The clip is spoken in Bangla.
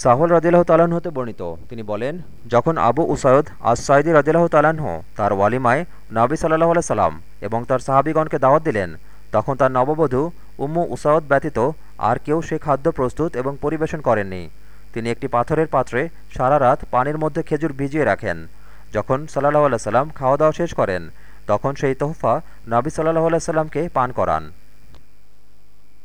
সাহল রাজিল্লাহ তালাহ হতে বর্ণিত। তিনি বলেন, যখন আবু উসায়দ আজ সাইদি রাজিল্লাহ তালাহ তার ওয়ালিমায় নাবি সাল্লাহ সাল্লাম এবং তার সাহাবিগণকে দাওয়াত দিলেন, তখন তার নববধূ উম্মু উসায়দ ব্যতীত আর কেউ সে খাদ্য প্রস্তুত এবং পরিবেশন করেননি। তিনি একটি পাথরের পাত্রে সারা রাত পানির মধ্যে খেজুর ভিজিয়ে রাখেন। যখন সাল্লাহ আল্লাহ সাল্লাম খাওয়া দাওয়া শেষ করেন, তখন সেই তোহফা নাবি সাল্লাহ আল্লাহ সাল্লামকে পান করান।